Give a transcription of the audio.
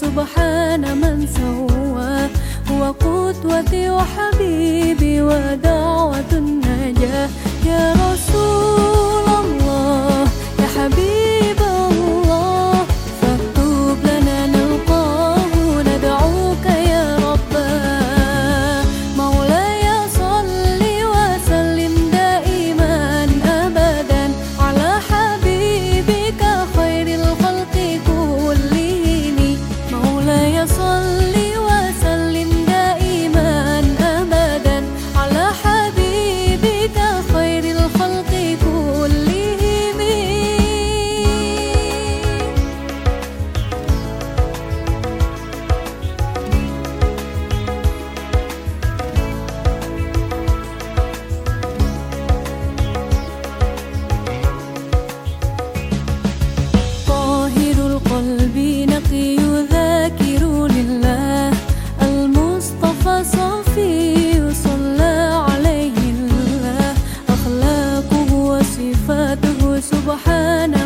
سبحان من سواه هو قدوتي وحبيبي ودعوة النجاة. سبحانه